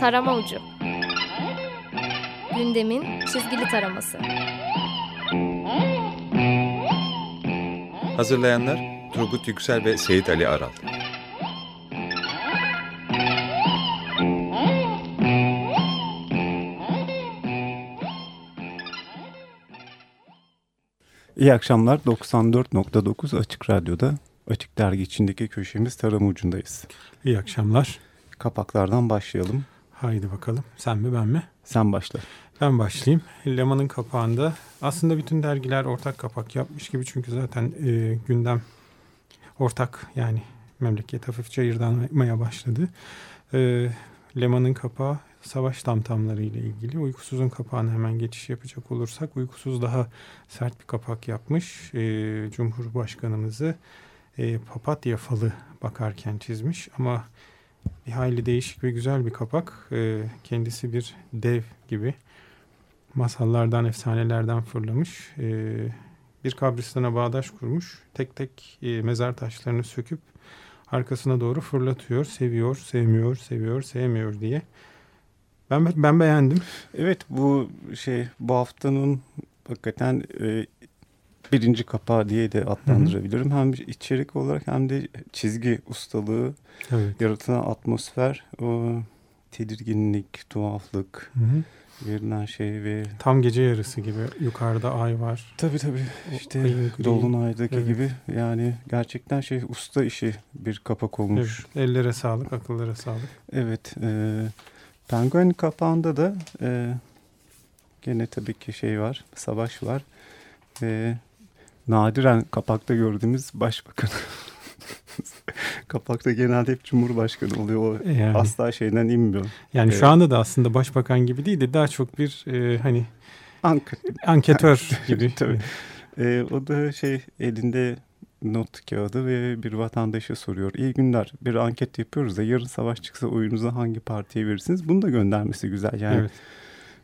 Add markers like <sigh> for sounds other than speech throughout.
Tarama Ucu Gündemin çizgili taraması Hazırlayanlar Turgut Yüksel ve Seyit Ali Aral İyi akşamlar. 94.9 Açık Radyo'da Açık Dergi içindeki köşemiz tarım ucundayız. İyi akşamlar. Kapaklardan başlayalım. Haydi bakalım. Sen mi ben mi? Sen başla. Ben başlayayım. Leman'ın kapağında aslında bütün dergiler ortak kapak yapmış gibi çünkü zaten e, gündem ortak yani memleket hafifçe ayırdanmaya başladı. E, Leman'ın kapağı savaş tamtamları ile ilgili. Uykusuz'un kapağına hemen geçiş yapacak olursak Uykusuz daha sert bir kapak yapmış. E, Cumhurbaşkanımızı e, papatya falı bakarken çizmiş ama bir hayli değişik ve güzel bir kapak. E, kendisi bir dev gibi masallardan, efsanelerden fırlamış. E, bir kabristana bağdaş kurmuş. Tek tek e, mezar taşlarını söküp arkasına doğru fırlatıyor. Seviyor, sevmiyor, seviyor, sevmiyor diye. Ben ben beğendim. Evet bu şey bu haftanın hakikaten e, birinci kapağı diye de adlandırabilirim. Hı hı. Hem içerik olarak hem de çizgi ustalığı, evet. yaratılan atmosfer, o tedirginlik, tuhaflık, hı hı. verilen şey ve... Tam gece yarısı gibi yukarıda ay var. Tabii tabii işte Dolunay'daki evet. gibi yani gerçekten şey usta işi bir kapak olmuş. Evet. Ellere sağlık, akıllara sağlık. Evet. E, Penguen kapağında da e, gene tabii ki şey var, savaş var ve nadiren kapakta gördüğümüz başbakan. <laughs> kapakta genelde hep cumhurbaşkanı oluyor. O yani, asla şeyden inmiyor. Yani ee, şu anda da aslında başbakan gibi değil de daha çok bir e, hani Ank anketör gibi. <laughs> Tabii. Ee, o da şey elinde not kağıdı ve bir vatandaşa soruyor. İyi günler bir anket yapıyoruz da yarın savaş çıksa oyunuzu hangi partiye verirsiniz? Bunu da göndermesi güzel. Yani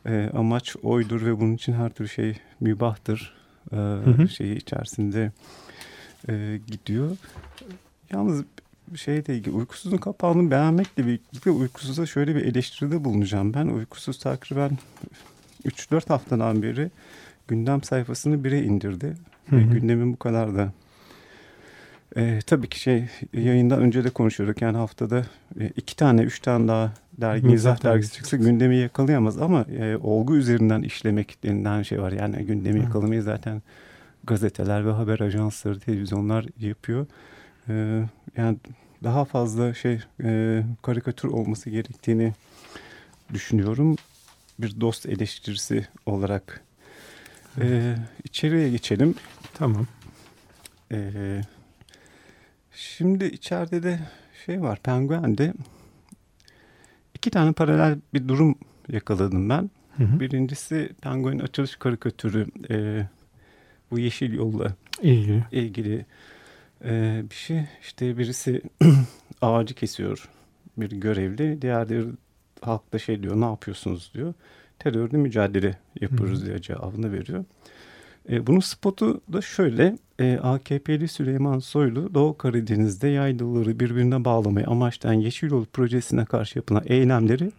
evet. e, amaç oydur ve bunun için her türlü şey mübahtır e, hı hı. şeyi içerisinde e, gidiyor. Yalnız şeyle ilgili uykusuzun kapağını beğenmekle birlikte uykusuza şöyle bir eleştiride bulunacağım. Ben uykusuz takriben 3-4 haftadan beri gündem sayfasını bire indirdi. Hı hı. Gündemin bu kadar da e, tabii ki şey yayından önce de konuşuyorduk. Yani haftada e, iki tane, üç tane daha dergi, mizah dergisi çıksa gündemi yakalayamaz. Ama e, olgu üzerinden işlemek denilen şey var. Yani gündemi yakalamayı zaten gazeteler ve haber ajansları, televizyonlar yapıyor. E, yani daha fazla şey e, karikatür olması gerektiğini düşünüyorum. Bir dost eleştirisi olarak. E, içeriye geçelim. Tamam. Evet. Şimdi içeride de şey var Penguen'de iki tane paralel bir durum yakaladım ben. Hı hı. Birincisi Penguin açılış karikatürü e, bu yeşil yolla ilgili, ilgili e, bir şey. İşte birisi <clears throat> ağacı kesiyor bir görevli. Diğerleri halkta şey diyor ne yapıyorsunuz diyor. Terörle mücadele yapıyoruz hı hı. diye cevabını veriyor. E, bunun spotu da şöyle. E, AKP'li Süleyman Soylu Doğu Karadeniz'de yaylaları birbirine bağlamayı amaçlayan Yeşil Yol projesine karşı yapılan eylemleri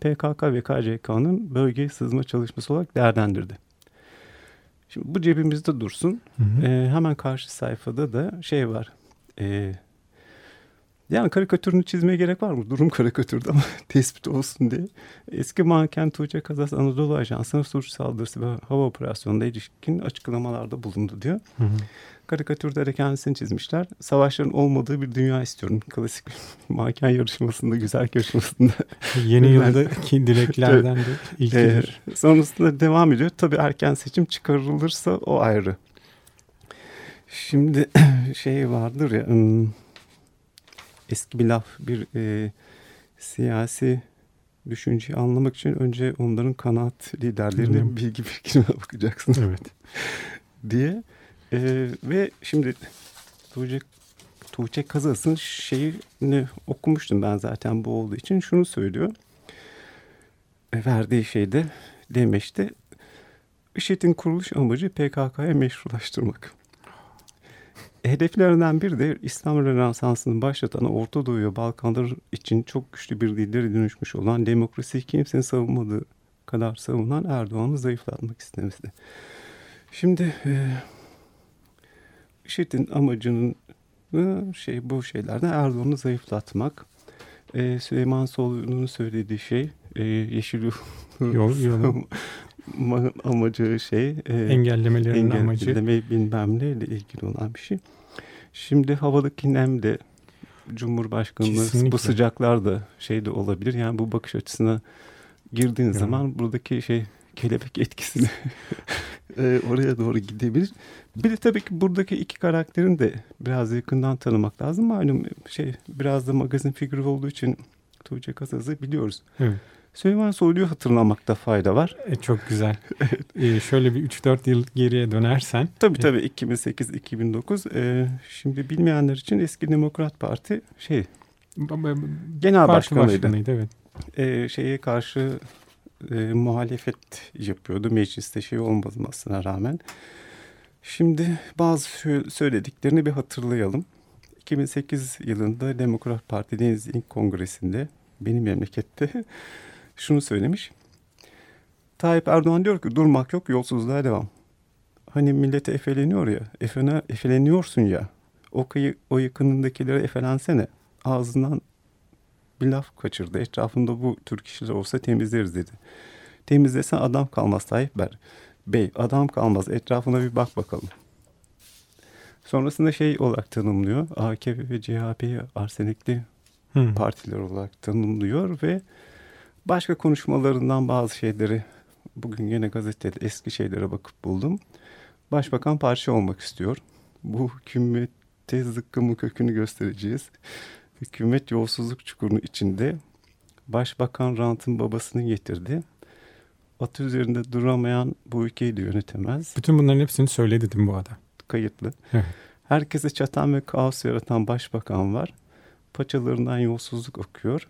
PKK ve KCK'nın bölge sızma çalışması olarak değerlendirdi. Şimdi bu cebimizde dursun. Hı hı. E, hemen karşı sayfada da şey var. E, yani karikatürünü çizmeye gerek var mı? Durum karikatürde ama <laughs> tespit olsun diye. Eski manken Tuğçe Kazas Anadolu Ajansı'na suç saldırısı ve hava operasyonunda ilişkin açıklamalarda bulundu diyor. Hı hı. Karikatürde de kendisini çizmişler. Savaşların olmadığı bir dünya istiyorum. Klasik <laughs> manken yarışmasında, güzel yarışmasında. Yeni yıldaki <laughs> dileklerden de ilkidir. Ee, sonrasında devam ediyor. Tabii erken seçim çıkarılırsa o ayrı. Şimdi <clears throat> şey vardır ya... Hmm, eski bir laf bir e, siyasi düşünceyi anlamak için önce onların kanaat liderlerine hmm. bilgi birikimine <laughs> bakacaksın. Evet. <laughs> diye. E, ve şimdi Tuğçe, Tuğçe Kazas'ın şeyini okumuştum ben zaten bu olduğu için. Şunu söylüyor. E, verdiği şeyde demişti. IŞİD'in kuruluş amacı PKK'ya meşrulaştırmak. Hedeflerinden biri de İslam Rönesansı'nı başlatan Orta Doğu ve Balkanlar için çok güçlü bir lideri dönüşmüş olan demokrasiyi kimsenin savunmadığı kadar savunan Erdoğan'ı zayıflatmak istemesi. Şimdi e, IŞİD'in amacının e, şey bu şeylerden Erdoğan'ı zayıflatmak. E, Süleyman Soylu'nun söylediği şey e, Yeşil Yol, yolu <laughs> Ma- amacı şey e, engellemelerinin amacı. engelleme bilmem neyle ilgili olan bir şey. Şimdi havadaki nem de Cumhurbaşkanlığı Kesinlikle. bu sıcaklar da şey de olabilir. Yani bu bakış açısına girdiğin Yani. zaman buradaki şey kelebek etkisini <laughs> e, oraya doğru gidebilir. Bir de tabii ki buradaki iki karakterin de biraz yakından tanımak lazım. Malum şey biraz da magazin figürü olduğu için Tuğçe Kasaz'ı biliyoruz. Evet. Süleyman Soylu'yu hatırlamakta fayda var. E, çok güzel. <laughs> E, şöyle bir 3-4 yıl geriye dönersen. Tabii e, tabii 2008-2009. Ee, şimdi bilmeyenler için eski Demokrat Parti şey genel Parti başkanıydı. başkanıydı evet. Ee, şeye karşı e, muhalefet yapıyordu mecliste şey olmasına rağmen. Şimdi bazı sö- söylediklerini bir hatırlayalım. 2008 yılında Demokrat Parti Deniz İlk Kongresi'nde benim memlekette <laughs> şunu söylemiş. Tayyip Erdoğan diyor ki durmak yok yolsuzluğa devam. Hani millete efeleniyor ya, efene, efeleniyorsun ya. O, kıyı, o yakınındakilere efelensene. Ağzından bir laf kaçırdı. Etrafında bu tür kişiler olsa temizleriz dedi. Temizlesen adam kalmaz Tayyip Ber. Bey adam kalmaz etrafına bir bak bakalım. Sonrasında şey olarak tanımlıyor. AKP ve CHP'yi arsenikli Hı. partiler olarak tanımlıyor ve başka konuşmalarından bazı şeyleri bugün yine gazetede eski şeylere bakıp buldum. Başbakan parça olmak istiyor. Bu hükümette zıkkımın kökünü göstereceğiz. Hükümet yolsuzluk çukurunun içinde başbakan rantın babasını getirdi. Atı üzerinde duramayan bu ülkeyi de yönetemez. Bütün bunların hepsini söyledim bu arada. Kayıtlı. Herkese çatan ve kaos yaratan başbakan var. Paçalarından yolsuzluk akıyor.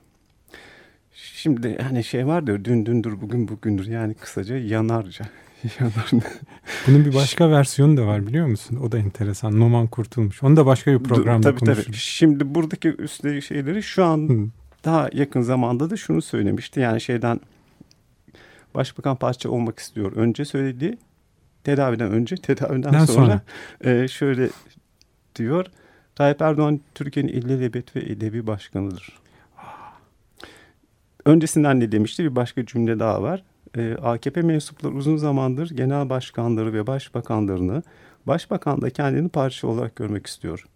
Şimdi hani şey vardır dün dündür bugün bugündür yani kısaca yanarca. <laughs> Yanar. Bunun bir başka versiyonu da var biliyor musun? O da enteresan. Numan Kurtulmuş. Onu da başka bir programda tabii, tabii. konuşuruz. Şimdi buradaki üstleri şeyleri şu an Hı. daha yakın zamanda da şunu söylemişti. Yani şeyden başbakan parça olmak istiyor. Önce söylediği tedaviden önce tedaviden Den sonra, sonra. e, şöyle diyor. Tayyip Erdoğan Türkiye'nin ilelebet ve edebi başkanıdır. Öncesinden ne demişti? Bir başka cümle daha var. E, AKP mensupları uzun zamandır genel başkanları ve başbakanlarını başbakan da kendini parça olarak görmek istiyor.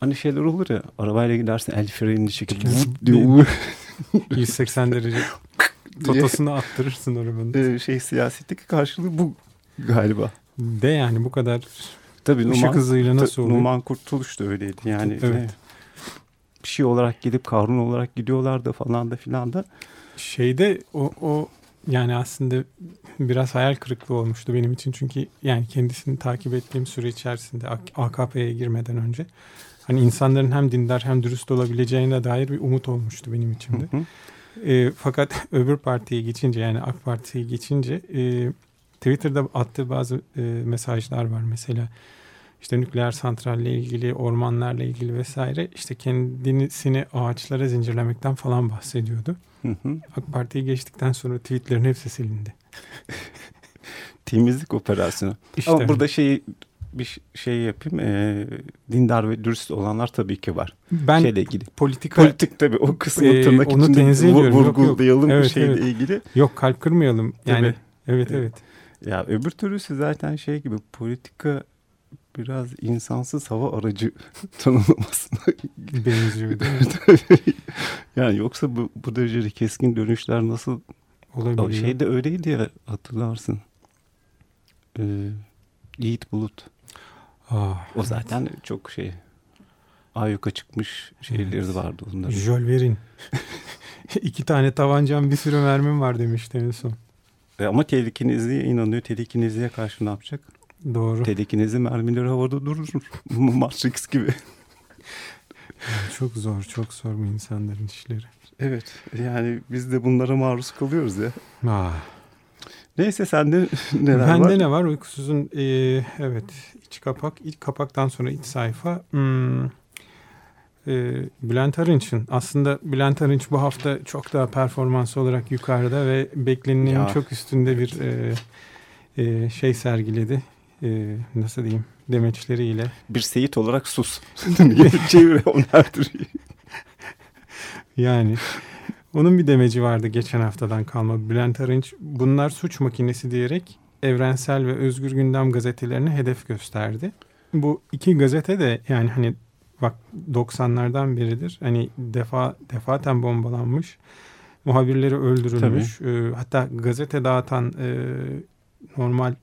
Hani şeyler olur ya arabayla gidersin el frenini çekip diyor. 180 derece <laughs> totosunu attırırsın arabanın. Ee, şey siyasetteki karşılığı bu galiba. De yani bu kadar Tabii Numan, hızıyla nasıl oluyor? Numan Kurtuluş da öyleydi. Yani Evet. Bir şey olarak gelip Karun olarak gidiyorlardı falan da filan da. Şeyde o, o yani aslında biraz hayal kırıklığı olmuştu benim için. Çünkü yani kendisini takip ettiğim süre içerisinde AKP'ye girmeden önce hani insanların hem dindar hem dürüst olabileceğine dair bir umut olmuştu benim içimde. Hı hı. E, fakat <laughs> öbür partiye geçince yani AK Parti'ye geçince e, Twitter'da attığı bazı e, mesajlar var. Mesela işte nükleer santralle ilgili, ormanlarla ilgili vesaire işte kendisini ağaçlara zincirlemekten falan bahsediyordu. Hı hı. AK Parti'ye geçtikten sonra tweetlerin hepsi silindi. <laughs> Temizlik operasyonu. İşte Ama burada şey bir şey yapayım. E, dindar ve dürüst olanlar tabii ki var. ben Şeyle ilgili. politika Politik tabii o kısmı Ee, tırnak onu içinde tenzih vu- ediyorum. Yok, yok. vurgulayalım Evet, şeyle evet. ilgili. yok kalp kırmayalım. Yani Tabii. evet Evet. evet. Ya öbür türlüsü zaten şey gibi politika biraz insansız hava aracı <laughs> tanımlamasına <laughs> Benziyor <laughs> yani yoksa bu, bu derecede keskin dönüşler nasıl Olabiliyor. o şey de öyleydi ya hatırlarsın. Ee, Yiğit Bulut. Ah, O zaten çok şey ayyuka çıkmış şeyleri Evet. vardı onların. Jöl verin. İki tane tabancam bir sürü mermim var demişti en son. E, Ama telekinezliğe inanıyor. Telekinezliğe karşı ne yapacak? Doğru. Telekinezi mermileri havada durur. <laughs> Matrix gibi. çok zor, çok zor bu insanların işleri. Evet yani biz de bunlara maruz kalıyoruz ya. Ah, Neyse sende <laughs> neler Bende var? ne var? Uykusuzun e, evet iç kapak. ilk kapaktan sonra iç sayfa. Hmm, e, Bülent Arınç'ın aslında Bülent Arınç bu hafta çok daha performans olarak yukarıda ve beklenenin Ya. çok üstünde bir e, e, şey sergiledi. E, nasıl diyeyim? Demeçleriyle. Bir Seyit olarak sus. <laughs> Çevire onerdir. Yani onun bir demeci vardı geçen haftadan kalma. Bülent Arınç bunlar suç makinesi diyerek Evrensel ve Özgür Gündem gazetelerini hedef gösterdi. Bu iki gazete de yani hani bak 90'lardan beridir. Hani defa defaten bombalanmış. Muhabirleri öldürülmüş. Ee, hatta gazete dağıtan e, normal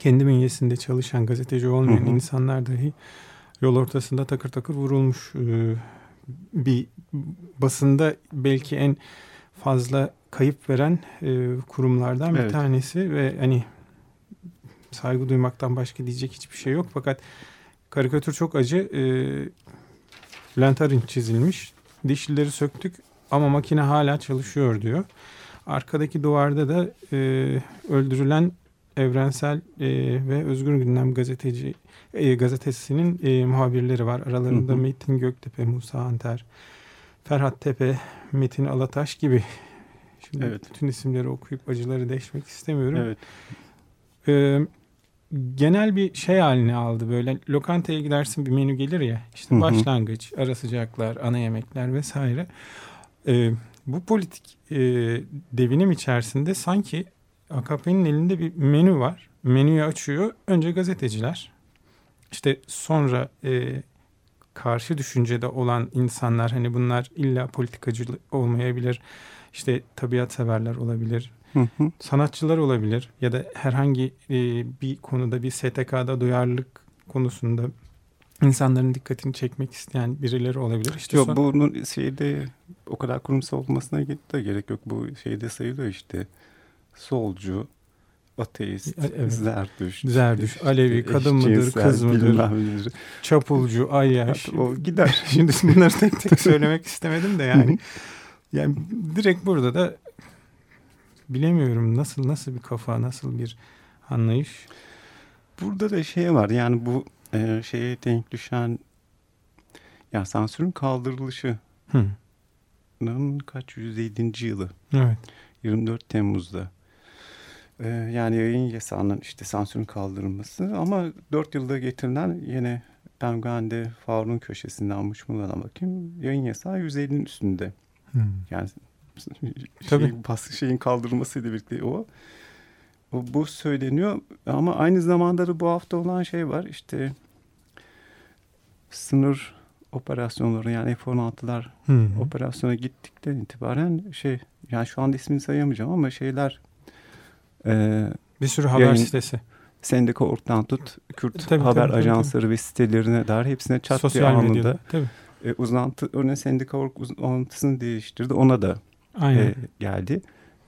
kendi bünyesinde çalışan gazeteci olmayan Hı hı. insanlar dahi yol ortasında takır takır vurulmuş. Ee, bir basında belki en fazla kayıp veren e, kurumlardan bir Evet. tanesi ve hani saygı duymaktan başka diyecek hiçbir şey yok fakat karikatür çok acı. E, Bülent Arınç çizilmiş. Dişlileri söktük ama makine hala çalışıyor diyor. Arkadaki duvarda da e, öldürülen Evrensel e, ve Özgür Gündem gazeteci e, gazetesinin e, muhabirleri var. Aralarında Hı hı. Metin Göktepe, Musa Anter, Ferhat Tepe, Metin Alataş gibi. Şimdi Evet. bütün isimleri okuyup acıları deşmek istemiyorum. Evet. Ee, genel bir şey haline aldı böyle lokantaya gidersin bir menü gelir ya işte Hı hı. başlangıç ara sıcaklar ana yemekler vesaire Ee, bu politik e, devinim içerisinde sanki AKP'nin elinde bir menü var menüyü açıyor önce gazeteciler işte sonra e, karşı düşüncede olan insanlar hani bunlar illa politikacı olmayabilir işte tabiat severler olabilir Hı hı. sanatçılar olabilir ya da herhangi e, bir konuda bir STK'da duyarlılık konusunda insanların dikkatini çekmek isteyen birileri olabilir. İşte Yok son- bunun şeyde o kadar kurumsal olmasına de gerek yok. Bu şeyde sayılıyor işte. Solcu, ateist, E- evet. zerdüş, Zerdüş, <laughs> Alevi, kadın mıdır, kız mıdır? çapulcu, ayyaş. O gider. <laughs> Şimdi bunları tek tek <laughs> söylemek istemedim de yani. Yani direkt burada da bilemiyorum nasıl nasıl bir kafa, nasıl bir anlayış. Burada da şey var yani bu e, şeye denk düşen ya sansürün kaldırılışı kaç 107. yılı Evet. 24 Temmuz'da. Ee, yani yayın yasağının işte sansürün kaldırılması ama 4 yılda getirilen yine Penguen'de Faruk'un köşesinden uçmalarına bakayım. Yayın yasağı 150'nin üstünde. Hı. Yani <laughs> Tabii. şey, baskı şeyin kaldırılmasıyla birlikte o. o. Bu söyleniyor ama aynı zamanda da bu hafta olan şey var işte sınır operasyonları yani F-16'lar Hı hı. operasyona gittikten itibaren şey yani şu anda ismini sayamayacağım ama şeyler e, Bir sürü haber Yayın- sitesi. Sendika Ork'tan tut Kürt Tabii, haber tabii, tabii, ajansları ve sitelerine dair hepsine çat diye Sosyal anında medyada. Tabii. e, uzantı örneğin Sendika Ork uzantısını değiştirdi ona da Aynen. e, geldi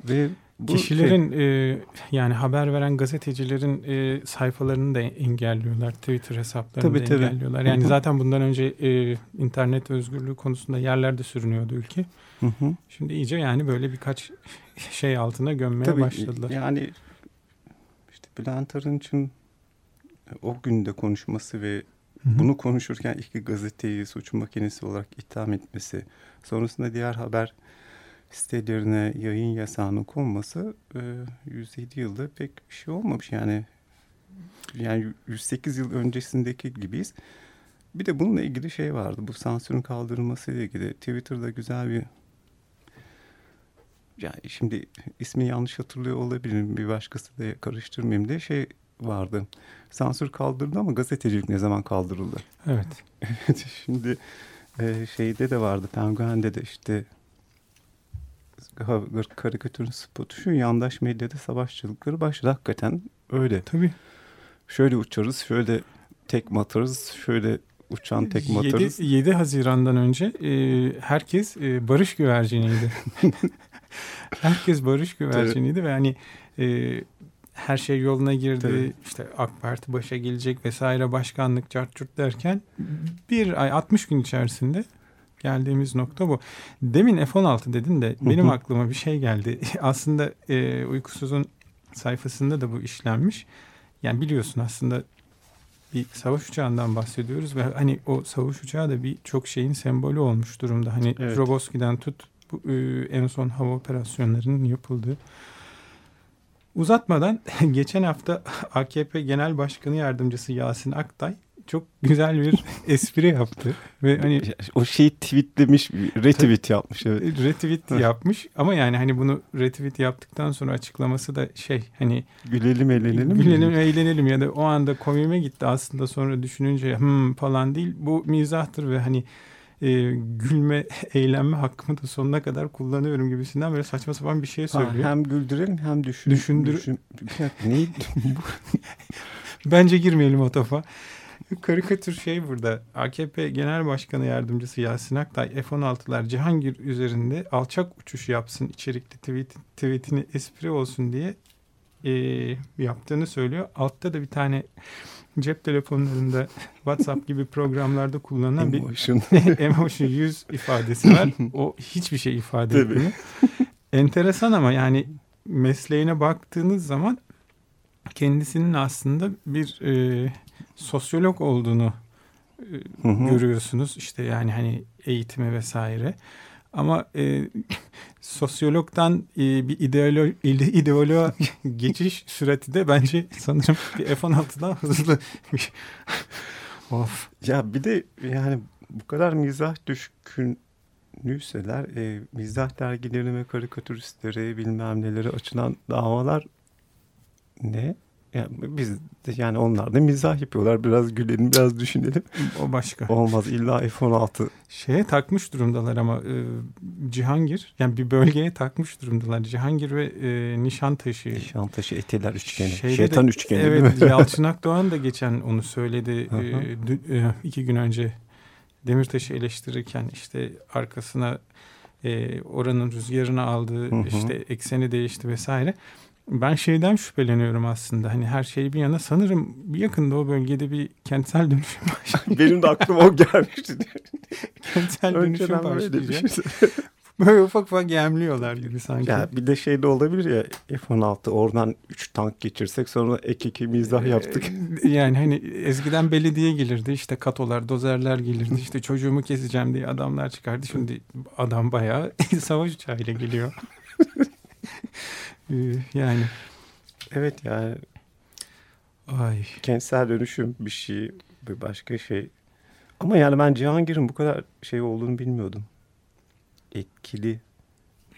ve bu şey- Kişilerin e, yani haber veren gazetecilerin e, sayfalarını da engelliyorlar. Twitter hesaplarını Tabii, da tabii. engelliyorlar. Hı Yani hı. zaten bundan önce e, internet özgürlüğü konusunda yerlerde sürünüyordu ülke. Hı hı. Şimdi iyice yani böyle birkaç şey altına gömmeye Tabii başladılar. yani işte Bülent Arınç'ın o günde konuşması ve Hı hı. bunu konuşurken iki gazeteyi suç makinesi olarak itham etmesi, sonrasında diğer haber sitelerine yayın yasağının konması e, 107 yılda pek bir şey olmamış yani. Yani 108 yıl öncesindeki gibiyiz. Bir de bununla ilgili şey vardı. Bu sansürün kaldırılması ile ilgili Twitter'da güzel bir yani şimdi ismi yanlış hatırlıyor olabilirim. Bir başkası da karıştırmayayım diye şey vardı. Sansür kaldırıldı ama gazetecilik ne zaman kaldırıldı? Evet. <laughs> Şimdi e, şeyde de vardı. Penguen'de de işte karikatürün spotu şu yandaş medyada savaşçılıkları başladı. Hakikaten öyle. Tabii. Şöyle uçarız, şöyle tekme atarız, şöyle uçan tekme atarız. 7, 7 Haziran'dan önce e, herkes e, barış güverciniydi. <laughs> herkes barış güverciniydi ve hani e, her şey yoluna girdi. Tabii. İşte AK Parti başa gelecek vesaire başkanlık cart curt derken bir ay 60 gün içerisinde geldiğimiz nokta bu. Demin F-16 dedin de benim aklıma bir şey geldi. <laughs> Aslında e, uykusuzun sayfasında da bu işlenmiş. Yani biliyorsun aslında bir savaş uçağından bahsediyoruz ve hani o savaş uçağı da bir çok şeyin sembolü olmuş durumda. Hani Evet. Roboski'den tut bu, e, en son hava operasyonlarının yapıldığı. Uzatmadan <laughs> geçen hafta AKP Genel Başkanı Yardımcısı Yasin Aktay çok güzel bir <laughs> espri yaptı ve hani O şeyi tweetlemiş, retweet yapmış. Evet. retweet yapmış ama yani hani bunu retweet yaptıktan sonra açıklaması da şey hani Gülelim eğlenelim. mi? gülelim eğlenelim ya da o anda komiğime gitti aslında sonra düşününce hmm falan değil bu mizahtır ve hani e, gülme <laughs> eğlenme hakkımı da sonuna kadar kullanıyorum gibisinden böyle saçma sapan bir şey Ha, söylüyor. hem güldürelim hem düşün, Düşündür- düşün- <laughs> neydi? Bence girmeyelim o topa. <laughs> Karikatür şey burada. AKP Genel Başkanı Yardımcısı Yasin Aktay F-16'lar Cihangir üzerinde alçak uçuş yapsın içerikli tweet, tweetini espri olsun diye e, yaptığını söylüyor. Altta da bir tane cep telefonlarında <laughs> WhatsApp gibi programlarda kullanılan bir Emotion. <laughs> emoji yüz ifadesi var. O hiçbir şey ifade etmiyor. Enteresan ama yani mesleğine baktığınız zaman kendisinin aslında bir e, sosyolog olduğunu e, Hı hı. görüyorsunuz. İşte yani hani eğitimi vesaire. Ama e, <laughs> sosyologdan e, bir ideolo ide- ideoloğa <laughs> geçiş sürati de bence sanırım bir F-16'dan hızlı. <laughs> of. Ya bir de yani bu kadar mizah düşkünlüyseler e, mizah dergilerine karikatüristlere bilmem nelere açılan davalar ne? Yani biz yani onlar da mizah yapıyorlar. Biraz gülelim, biraz düşünelim. O başka. Olmaz illa F-16. Şeye takmış durumdalar ama e, Cihangir yani bir bölgeye takmış durumdalar. Cihangir ve e, Nişantaşı. Nişantaşı eteler üçgeni. Şeyde Şeytan de- üçgeni evet, değil mi? <laughs> Yalçın Akdoğan da geçen onu söyledi. Hı hı. e, dü- e, iki gün önce Demirtaş'ı eleştirirken işte arkasına e, oranın rüzgarını aldığı Hı hı. işte ekseni değişti vesaire. Ben şeyden şüpheleniyorum aslında. Hani her şey bir yana sanırım yakında o bölgede bir kentsel dönüşüm başlayacak. <laughs> Benim de aklıma o gelmişti. <laughs> kentsel dönüşüm başlayacak. düşünsene. <laughs> Böyle ufak ufak yemliyorlar gibi sanki. Ya bir de şey de olabilir ya F-16 oradan 3 tank geçirsek sonra ek iki mizah yaptık. Ee, Yani hani eskiden belediye gelirdi işte katolar, dozerler gelirdi işte çocuğumu keseceğim diye adamlar çıkardı. Şimdi adam bayağı savaş uçağıyla geliyor. Ee, yani Evet yani ay kentsel dönüşüm bir şey bir başka şey. Ama yani ben Cihangir'in bu kadar şey olduğunu bilmiyordum. Etkili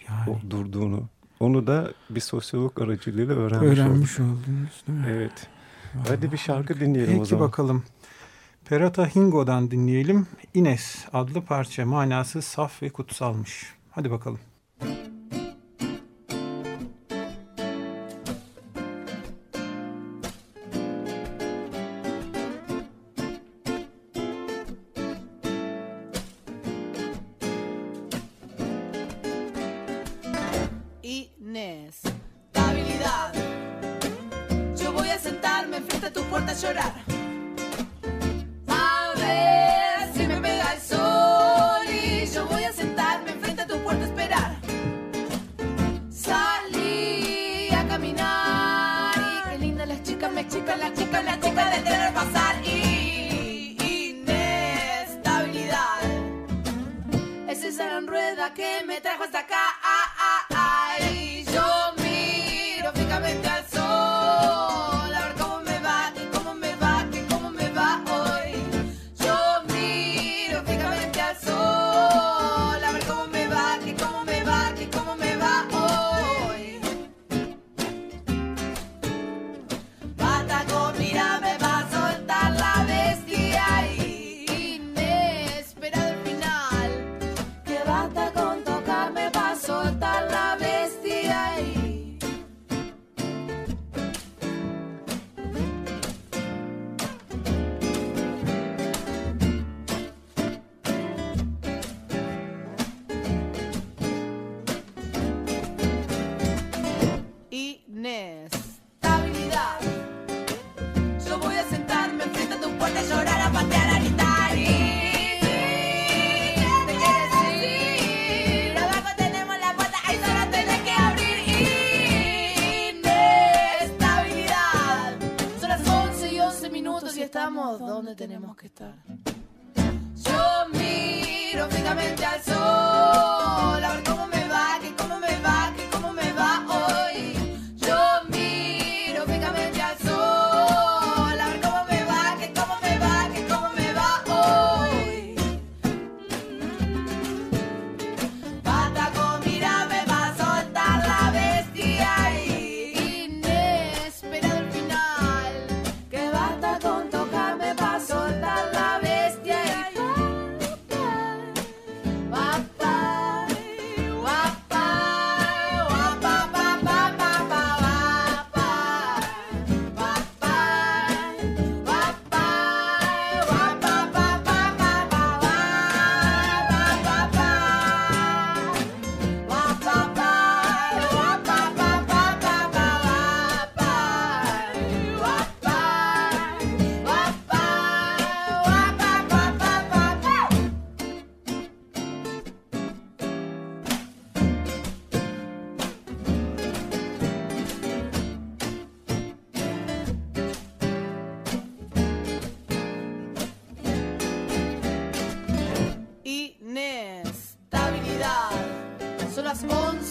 yani o- durduğunu. Onu da bir sosyolog aracılığıyla öğrenmiş, öğrenmiş oldum. oldunuz değil mi? Evet. Hadi bir şarkı dinleyelim Peki o zaman. bakalım. Perata Hingo'dan dinleyelim. Ines adlı parça manası saf ve kutsalmış. Hadi bakalım. Que me trajo hasta acá.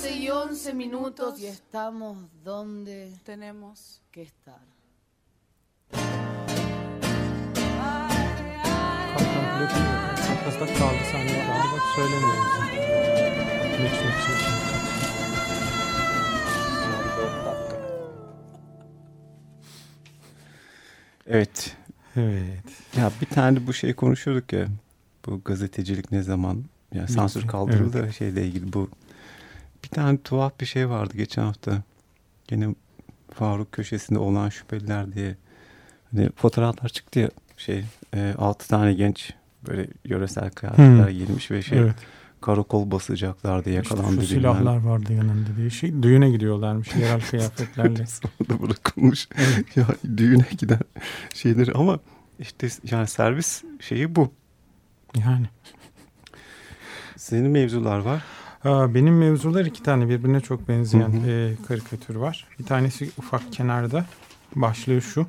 12 y 11 minutos y estamos donde tenemos que estar. Evet. Evet. Ya bir tane bu şey konuşuyorduk ya. Bu gazetecilik ne zaman ya sansür kaldırıldı evet. şeyle ilgili bu bir tane tuhaf bir şey vardı geçen hafta. Yine Faruk köşesinde olan şüpheliler diye. Hani fotoğraflar çıktı ya şey e, 6 tane genç böyle yöresel kıyafetler Hmm. giymiş ve şey Evet. karakol basacaklardı İşte yakalandı. şu bilmem. silahlar vardı yanında diye şey düğüne gidiyorlarmış yerel <laughs> kıyafetlerle. Sonra da bırakılmış. ya düğüne giden şeyleri ama işte yani servis şeyi bu. Yani. Senin mevzular var. Benim mevzular iki tane birbirine çok benzeyen Hı hı. e, karikatür var. Bir tanesi ufak kenarda. Başlığı şu.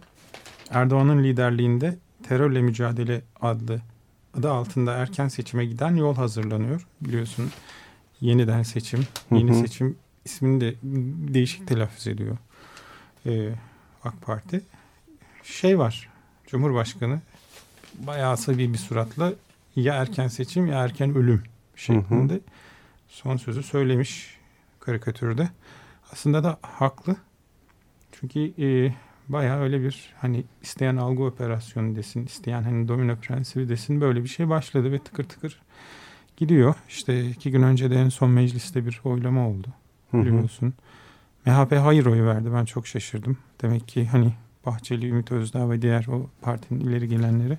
Erdoğan'ın liderliğinde terörle mücadele adlı adı altında erken seçime giden yol hazırlanıyor. Biliyorsun yeniden seçim, Hı yeni hı. seçim ismini de değişik telaffuz ediyor e, AK Parti. Şey var, Cumhurbaşkanı bayağı asabi bir suratla ya erken seçim ya erken ölüm şeklinde son sözü söylemiş karikatürde. Aslında da haklı. Çünkü e, bayağı öyle bir hani isteyen algı operasyonu desin, isteyen hani domino prensibi desin böyle bir şey başladı ve tıkır tıkır gidiyor. İşte iki gün önce de en son mecliste bir oylama oldu Hı hı. biliyorsun. MHP hayır oyu verdi. Ben çok şaşırdım. Demek ki hani Bahçeli, Ümit Özdağ ve diğer o partinin ileri gelenleri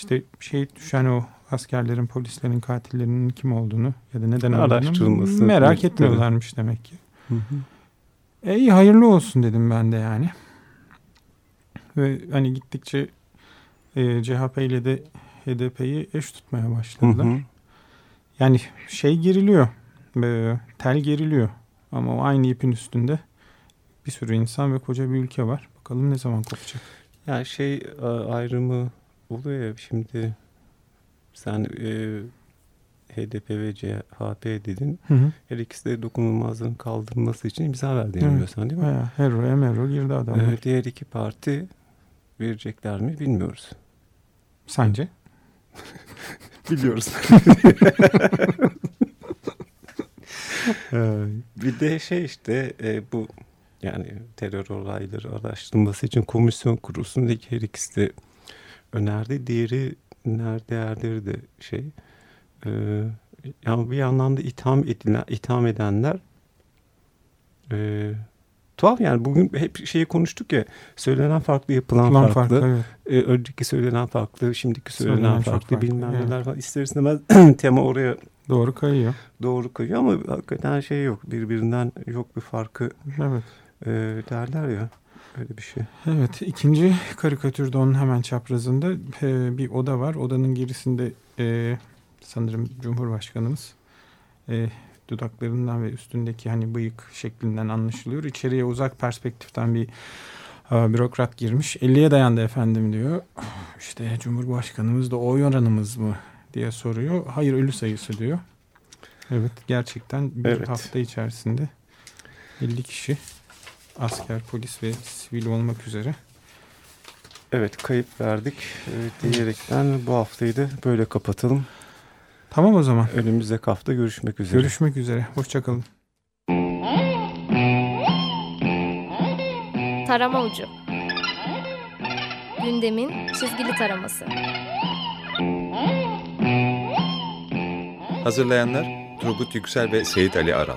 işte şey düşen o askerlerin, polislerin katillerinin kim olduğunu ya da neden olduğunu Araştırılması. merak Tabii. etmiyorlarmış demek ki. Hı hı. E iyi hayırlı olsun dedim ben de yani. Ve hani gittikçe e, CHP ile de HDP'yi eş tutmaya Hı başladılar. hı. Yani şey geriliyor. e, tel geriliyor. Ama o aynı ipin üstünde bir sürü insan ve koca bir ülke var. Bakalım ne zaman kopacak. Ya şey a- ayrımı oluyor ya şimdi sen e, HDP ve CHP dedin. Hı hı. Her ikisi de dokunulmazlığın kaldırılması için imza Evet. biliyorsun değil mi? Bayağı Hero, Emero girdi adamlar. Ee, diğer iki parti verecekler mi bilmiyoruz. Sence? <laughs> Biliyoruz. <laughs> bir de şey işte e, bu yani terör olayları araştırılması için komisyon kurulsun diye her ikisi de önerdi. Diğeri nerede de şey e, yani bir yandan da itham edilen itham edenler e, tuhaf yani bugün hep şeyi konuştuk ya söylenen farklı yapılan Plan farklı, farklı. Evet. e, önceki söylenen farklı şimdiki söylenen, Söylenen farklı, farklı, bilmem evet. neler falan ister istemez <clears throat> tema oraya Doğru kayıyor. doğru kayıyor ama hakikaten şey yok birbirinden yok bir farkı Evet. e, derler ya öyle bir şey. Evet ikinci karikatürde onun hemen çaprazında e, bir oda var. Odanın gerisinde e, sanırım Cumhurbaşkanımız e, dudaklarından ve üstündeki hani bıyık şeklinden anlaşılıyor. İçeriye uzak perspektiften bir Aa, bürokrat girmiş. 50'ye dayandı efendim diyor. İşte Cumhurbaşkanımız da oy oranımız mı diye soruyor. Hayır ölü sayısı diyor. Evet gerçekten bir Evet. hafta içerisinde 50 kişi asker, polis ve sivil olmak üzere. Evet kayıp verdik e, diyerekten bu haftayı da böyle kapatalım. Tamam o zaman. Önümüzdeki hafta görüşmek üzere. Görüşmek üzere. Hoşçakalın. Tarama ucu. Gündemin çizgili taraması. Hazırlayanlar Turgut Yüksel ve Seyit Ali Aral.